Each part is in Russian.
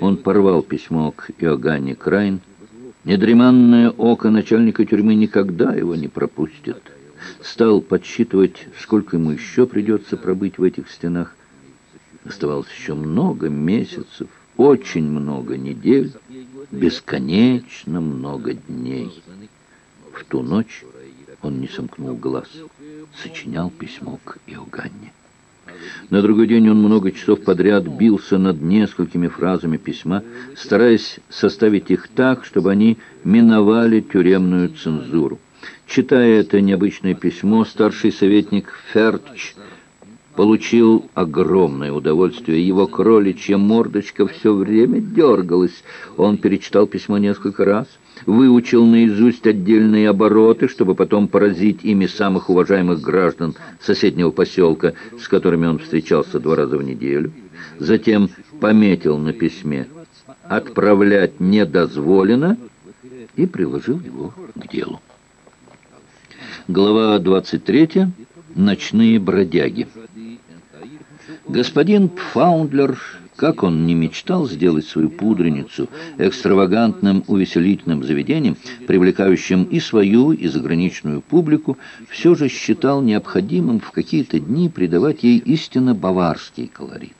Он порвал письмо к Иоганне Крайн. Недреманное око начальника тюрьмы никогда его не пропустит. Стал подсчитывать, сколько ему еще придется пробыть в этих стенах. Оставалось еще много месяцев, очень много недель, бесконечно много дней. В ту ночь он не сомкнул глаз, сочинял письмо к Иоганне. На другой день он много часов подряд бился над несколькими фразами письма, стараясь составить их так, чтобы они миновали тюремную цензуру. Читая это необычное письмо, старший советник Фертч получил огромное удовольствие. Его кроличья мордочка все время дергалась. Он перечитал письмо несколько раз, выучил наизусть отдельные обороты, чтобы потом поразить ими самых уважаемых граждан соседнего поселка, с которыми он встречался два раза в неделю. Затем пометил на письме «Отправлять не дозволено» и приложил его к делу. Глава 23. Ночные бродяги. Господин Пфаундлер, как он не мечтал сделать свою пудреницу экстравагантным увеселительным заведением, привлекающим и свою, и заграничную публику, все же считал необходимым в какие-то дни придавать ей истинно баварский колорит.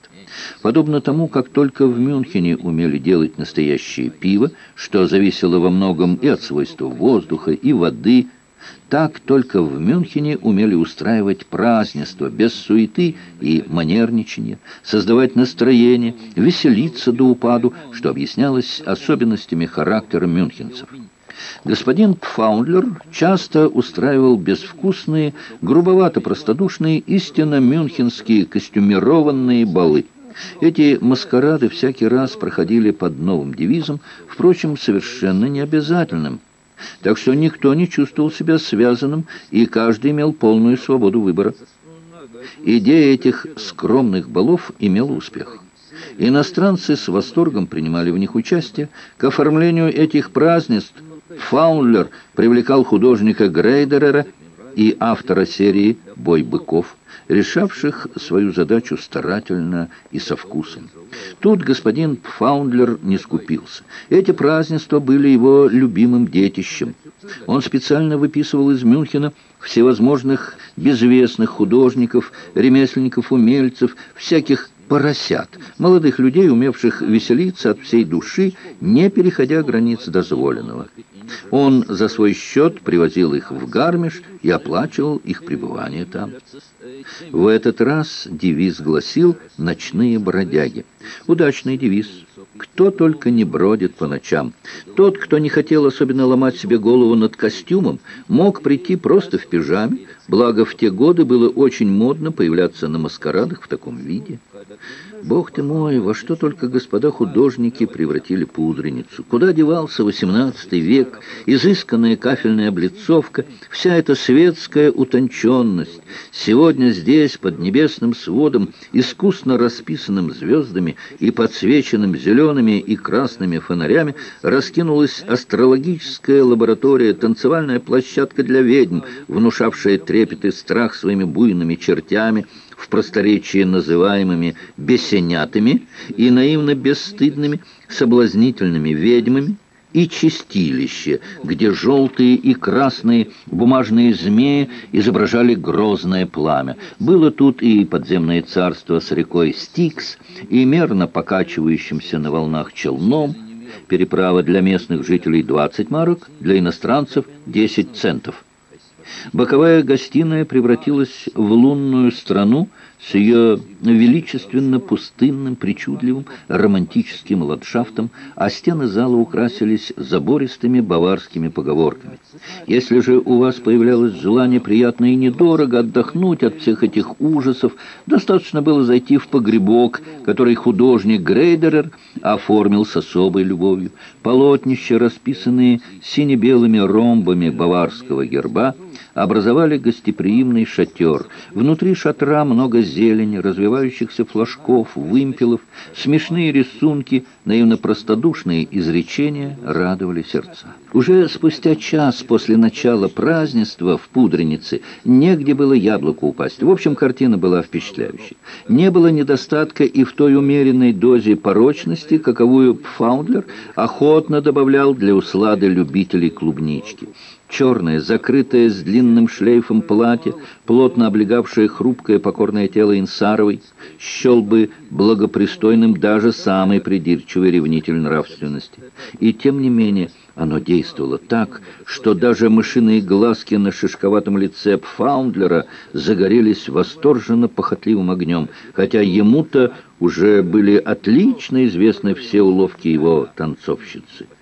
Подобно тому, как только в Мюнхене умели делать настоящее пиво, что зависело во многом и от свойства воздуха, и воды – так только в Мюнхене умели устраивать празднества без суеты и манерничания, создавать настроение, веселиться до упаду, что объяснялось особенностями характера мюнхенцев. Господин Пфаундлер часто устраивал безвкусные, грубовато-простодушные, истинно мюнхенские костюмированные балы. Эти маскарады всякий раз проходили под новым девизом, впрочем, совершенно необязательным – так что никто не чувствовал себя связанным, и каждый имел полную свободу выбора. Идея этих скромных балов имела успех. Иностранцы с восторгом принимали в них участие. К оформлению этих празднеств Фаунлер привлекал художника Грейдерера и автора серии «Бой быков», решавших свою задачу старательно и со вкусом. Тут господин Фаундлер не скупился. Эти празднества были его любимым детищем. Он специально выписывал из Мюнхена всевозможных безвестных художников, ремесленников, умельцев, всяких поросят, молодых людей, умевших веселиться от всей души, не переходя границ дозволенного. Он за свой счет привозил их в Гармиш и оплачивал их пребывание там. В этот раз девиз гласил «Ночные бродяги». Удачный девиз. Кто только не бродит по ночам. Тот, кто не хотел особенно ломать себе голову над костюмом, мог прийти просто в пижаме, благо в те годы было очень модно появляться на маскарадах в таком виде. Бог ты мой, во что только господа художники превратили пудреницу. Куда девался XVIII век, изысканная кафельная облицовка, вся эта светская утонченность. Сегодня здесь, под небесным сводом, искусно расписанным звездами и подсвеченным зелеными и красными фонарями, раскинулась астрологическая лаборатория, танцевальная площадка для ведьм, внушавшая трепет и страх своими буйными чертями, в просторечии называемыми бесенятами и наивно-бесстыдными соблазнительными ведьмами, и чистилище, где желтые и красные бумажные змеи изображали грозное пламя. Было тут и подземное царство с рекой Стикс, и мерно покачивающимся на волнах челном, переправа для местных жителей 20 марок, для иностранцев 10 центов. Боковая гостиная превратилась в лунную страну с ее величественно-пустынным, причудливым, романтическим ландшафтом, а стены зала украсились забористыми баварскими поговорками. Если же у вас появлялось желание приятно и недорого отдохнуть от всех этих ужасов, достаточно было зайти в погребок, который художник Грейдерер оформил с особой любовью. Полотнища, расписанные сине-белыми ромбами баварского герба, образовали гостеприимный шатер. Внутри шатра много зелени, развивающихся флажков, вымпелов, смешные рисунки, наивно простодушные изречения радовали сердца. Уже спустя час после начала празднества в Пудренице негде было яблоку упасть. В общем, картина была впечатляющей. Не было недостатка и в той умеренной дозе порочности, каковую Пфаундлер охотно добавлял для услады любителей клубнички. Черное, закрытое с длинным шлейфом платье, плотно облегавшее хрупкое покорное тело Инсаровой, счел бы благопристойным даже самый придирчивый ревнитель нравственности. И тем не менее оно действовало так, что даже мышиные глазки на шишковатом лице Пфаундлера загорелись восторженно похотливым огнем, хотя ему-то уже были отлично известны все уловки его танцовщицы.